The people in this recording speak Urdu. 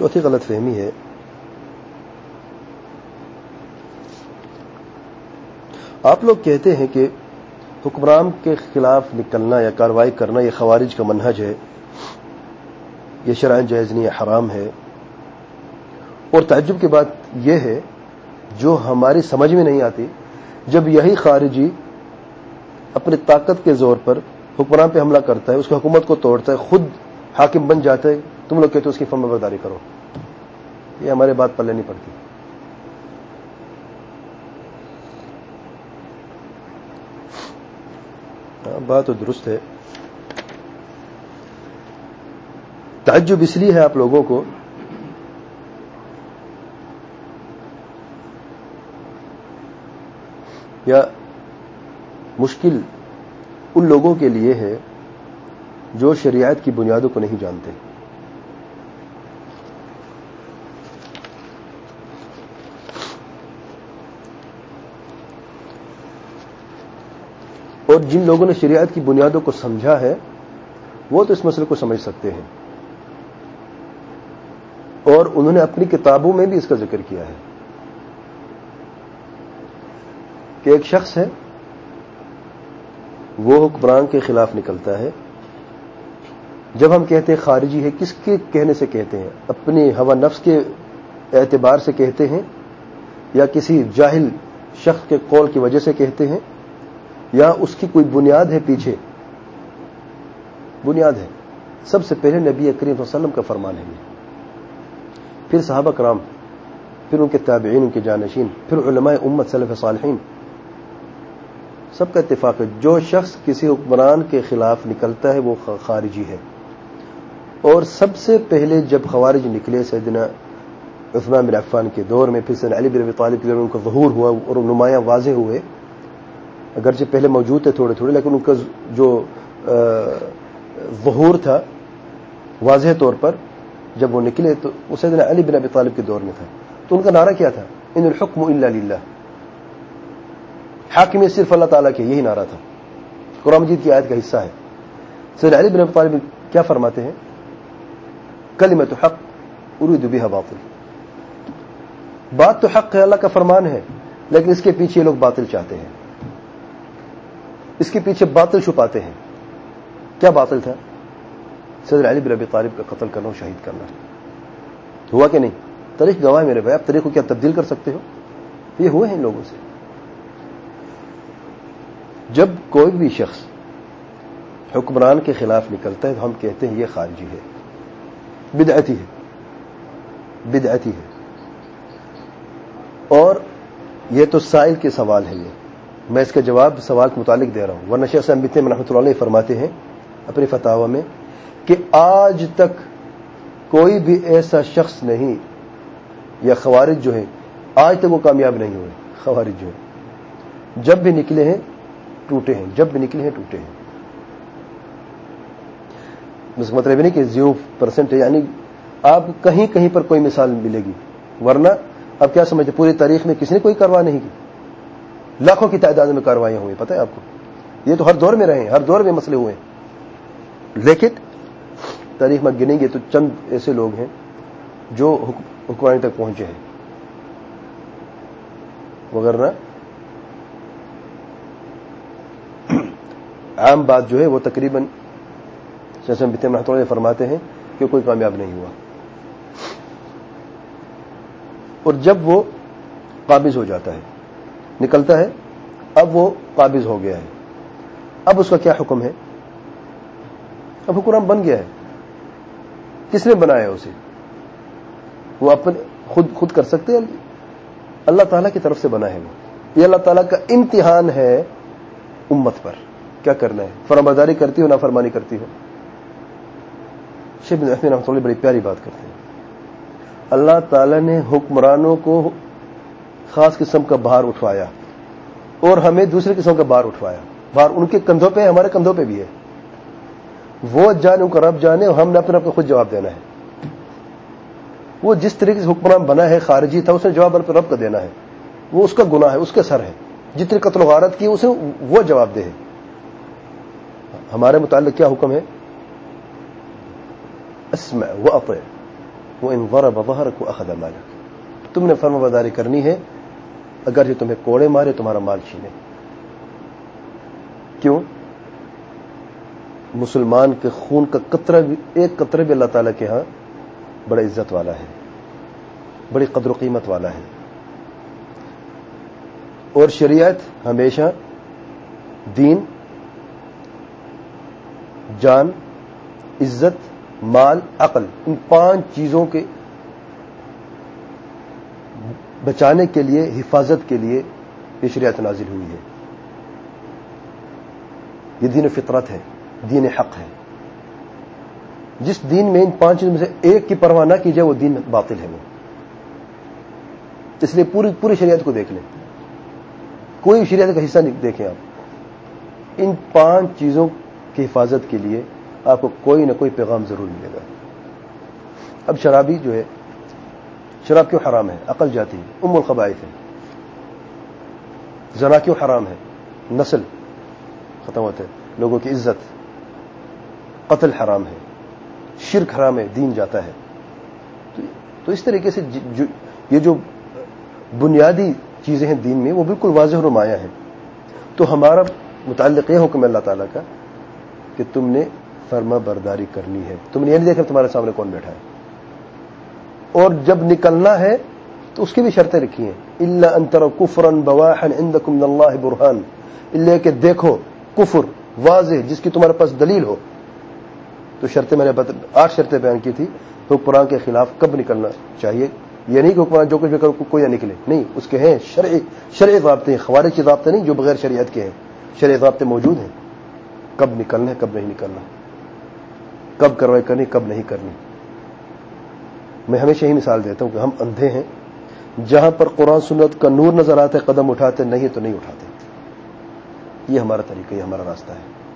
چوتھی غلط فہمی ہے۔ آپ لوگ کہتے ہیں کہ حکمران کے خلاف نکلنا یا کاروائی کرنا یہ خوارج کا منہج ہے۔ یہ شرائن جائز نہیں حرام ہے۔ اور تعجب کی بات یہ ہے، جو ہماری سمجھ میں نہیں آتی، جب یہی خارجی اپنی طاقت کے زور پر حکمران پہ حملہ کرتا ہے، اس کی حکومت کو توڑتا ہے، خود حاکم بن جاتا ہے، تم لوگ کہتے ہو اس کی فرم برداری کرو۔ یہ ہمارے بات پلے نہیں پڑتی۔ ہاں، بات تو درست ہے۔ تعجب اس لیے ہے آپ لوگوں کو یا مشکل ان لوگوں کے لیے ہے جو شریعت کی بنیادوں کو نہیں جانتے۔ اور جن لوگوں نے شریعت کی بنیادوں کو سمجھا ہے، وہ تو اس مسئلے کو سمجھ سکتے ہیں۔ اور انہوں نے اپنی کتابوں میں بھی اس کا ذکر کیا ہے۔ کہ ایک شخص ہے، وہ حکمران کے خلاف نکلتا ہے۔ جب ہم کہتے ہیں خارجی ہے، کس کے کہنے سے کہتے ہیں؟ اپنی ہوا نفس کے اعتبار سے کہتے ہیں یا کسی جاہل شخص کے قول کی وجہ سے کہتے ہیں یا اس کی کوئی بنیاد ہے پیچھے؟ بنیاد ہے۔ سب سے پہلے نبی کریم صلی اللہ علیہ وسلم کا فرمان ہے یہ۔ پھر صحابہ کرام، پھر ان کے تابعین، ان کے جانشین، پھر علماء امت صلی صالحین۔ سب کا اتفاق ہے۔ جو شخص کسی حکمران کے خلاف نکلتا ہے، وہ خارجی ہے۔ اور سب سے پہلے جب خوارج نکلے سیدنا عثمان بن عفان کے دور میں، پھر سیدنا علی بن ابی طالب کے دور میں ان کا ظہور ہوا اور نمایاں واضح ہوئے۔ اگرچہ پہلے موجود تھے تھوڑے تھوڑے، لیکن ان کا جو ظہور تھا واضح طور پر جب وہ نکلے تو وہ سیدنا علی بن ابی طالب کے دور میں تھا۔ تو ان کا نعرہ کیا تھا؟ ان الحکم الا للہ۔ حاکم صرف اللہ تعالیٰ کے یہی نعرہ تھا۔ قرآن مجید کی آیت کا حصہ ہے۔ سیدنا علی بن ابی طالب کیا فرماتے ہیں؟ کلمت حق ارید بها باطل. بات تو حق ہے، اللہ کا فرمان ہے، لیکن اس کے پیچھے لوگ باطل چاہتے ہیں۔ اس کے پیچھے باطل چھپاتے ہیں۔ کیا باطل تھا؟ صدر علی بن ابی طالب کا قتل کرنا شہید کرنا۔ ہوا کہ نہیں؟ تاریخ گواہ میرے بھائی، آپ تاریخ کو کیا تبدیل کر سکتے ہو؟ یہ ہوئے ہیں ان لوگوں سے۔ جب کوئی بھی شخص حکمران کے خلاف نکلتا ہے تو ہم کہتے ہیں یہ خارجی ہے۔ بدعتی ہے۔ بدعتی ہے۔ اور یہ تو سائل کے سوال ہے یہ۔ میں اس کا جواب سوال کے متعلق دے رہا ہوں۔ ورنہ شیخ صاحب رحمۃ اللہ فرماتے ہیں اپنی فتح میں کہ آج تک کوئی بھی ایسا شخص نہیں یا خوارج جو ہے آج تک وہ کامیاب نہیں ہوئے۔ خوارج جو ہے جب بھی نکلے ہیں، ٹوٹے ہیں۔ جب بھی نکلے ہیں، ٹوٹے ہیں۔ اس مطلب نہیں کہ زیرو پرسینٹ ہے یعنی آپ کہیں کہیں پر کوئی مثال ملے گی۔ ورنہ اب کیا سمجھتے پوری تاریخ میں کسی نے کوئی کاروائی نہیں کی۔ لاکھوں کی تعداد میں کاروائیاں ہوئی، پتہ ہے آپ کو؟ یہ تو ہر دور میں رہے ہیں، ہر دور میں مسئلے ہوئے ہیں۔ لیکن تاریخ میں گنیں گے تو چند ایسے لوگ ہیں جو حکمرانی تک پہنچے ہیں۔ وغیرہ۔ عام بات جو ہے، وہ تقریباً جیسے ہم بتم محتوڑے فرماتے ہیں کہ کوئی کامیاب نہیں ہوا۔ اور جب وہ قابض ہو جاتا ہے، نکلتا ہے، اب وہ قابض ہو گیا ہے۔ اب اس کا کیا حکم ہے؟ اب حکمران بن گیا ہے۔ کس نے بنایا اسے؟ وہ اپنے خود خود کر سکتے ہیں؟ اللہ تعالیٰ کی طرف سے بنا ہے وہ۔ یہ اللہ تعالیٰ کا امتحان ہے امت پر۔ کیا کرنا ہے؟ فرمبرداری کرتی ہو نہ فرمانی کرتی ہو؟ شیخ رحمۃ اللہ بڑی پیاری بات کرتے ہیں۔ اللہ تعالی نے حکمرانوں کو خاص قسم کا بھار اٹھوایا اور ہمیں دوسرے قسم کا بار اٹھوایا۔ بھار ان کے کندھوں پہ ہمارے کندھوں پہ بھی ہے۔ وہ جانے، ان کا رب جانے اور ہم نے اپنے کو خود جواب دینا ہے۔ وہ جس طریقے سے حکمران بنا ہے، خارجی تھا، اس نے جواب اپنے رب کا دینا ہے۔ وہ اس کا گناہ ہے، اس کے سر ہے۔ جتنی قتل و غارت کی، اسے وہ جواب دے ہمارے متعلق کیا حکم ہے؟ اسمع و وہ ان غور بظہر کو اخذ تم نے فرم برداری کرنی ہے، اگر یہ تمہیں کوڑے مارے تمہارا مال چھینے۔ کیوں؟ مسلمان کے خون کا قطرہ بھی، ایک قطرے بھی اللہ تعالیٰ کے ہاں بڑا عزت والا ہے، بڑی قدر و قیمت والا ہے۔ اور شریعت ہمیشہ دین، جان، عزت مال، عقل، ان پانچ چیزوں کے بچانے کے لیے، حفاظت کے لیے یہ شریعت نازل ہوئی ہے۔ یہ دین فطرت ہے، دین حق ہے۔ جس دین میں ان پانچ چیزوں میں سے ایک کی پرواہ نہ کی جائے وہ دین باطل ہے وہ۔ اس لیے پوری پوری شریعت کو دیکھ لیں۔ کوئی شریعت کا حصہ نہیں دیکھیں آپ۔ ان پانچ چیزوں کی حفاظت کے لیے آپ کو کوئی نہ کوئی پیغام ضرور ملے گا۔ اب شرابی جو ہے، شراب کیوں حرام ہے؟ عقل جاتی ہے، ام القبائف ہے۔ زنا کیوں حرام ہے؟ نسل ختم ہوتے لوگوں کی عزت۔ قتل حرام ہے، شرک حرام ہے، دین جاتا ہے۔ تو اس طریقے سے یہ جو بنیادی چیزیں ہیں دین میں، وہ بالکل واضح و نمایاں ہیں۔ تو ہمارا متعلق یہ حکم اللہ تعالیٰ کا کہ تم نے فرما برداری کرنی ہے۔ تم نے یہ نہیں دیکھا تمہارے سامنے کون بیٹھا ہے۔ اور جب نکلنا ہے تو اس کی بھی شرطیں رکھی ہیں۔ اللہ انتر کفرن بواہن اندکم اللہ برحان اللہ کہ دیکھو کفر واضح، جس کی تمہارے پاس دلیل ہو۔ تو شرطیں میں نے آٹھ شرطیں بیان کی تھی حکمران کے خلاف کب نکلنا چاہیے۔ یہ نہیں کہ حکمران جو کچھ بھی کرو، کوئی نہ نکلے۔ نہیں، اس کے ہیں شرع شرع ضابطے، خوارج کے ضابطے نہیں، جو بغیر شریعت کے ہیں۔ شرع ضابطے موجود ہیں۔ کب نکلنا ہے، کب نہیں نکلنا۔ کب کاروائی کرنی، کب نہیں کرنی۔ میں ہمیشہ یہی مثال دیتا ہوں کہ ہم اندھے ہیں، جہاں پر قرآن سنت کا نور نظر آتا ہے قدم اٹھاتے، نہیں تو نہیں اٹھاتے۔ یہ ہمارا طریقہ، یہ ہمارا راستہ ہے۔